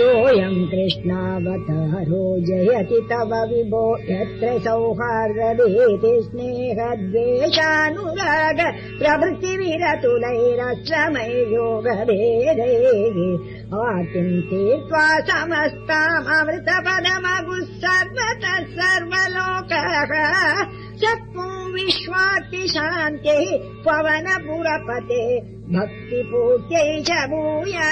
सोऽयम् कृष्णावतारो जयति तव विभो यत्र सौहार्दभेति स्नेहद्वेषानुराग प्रभृतिविरतुलैरश्रमै प्रभृति आतिम् तीर्त्वा समस्तामृतपदमगुः सर्वतः सर्वलोकः चत्वम् विश्वातिशान्तिः पवनपुरपते भक्तिपूत्यै च भूया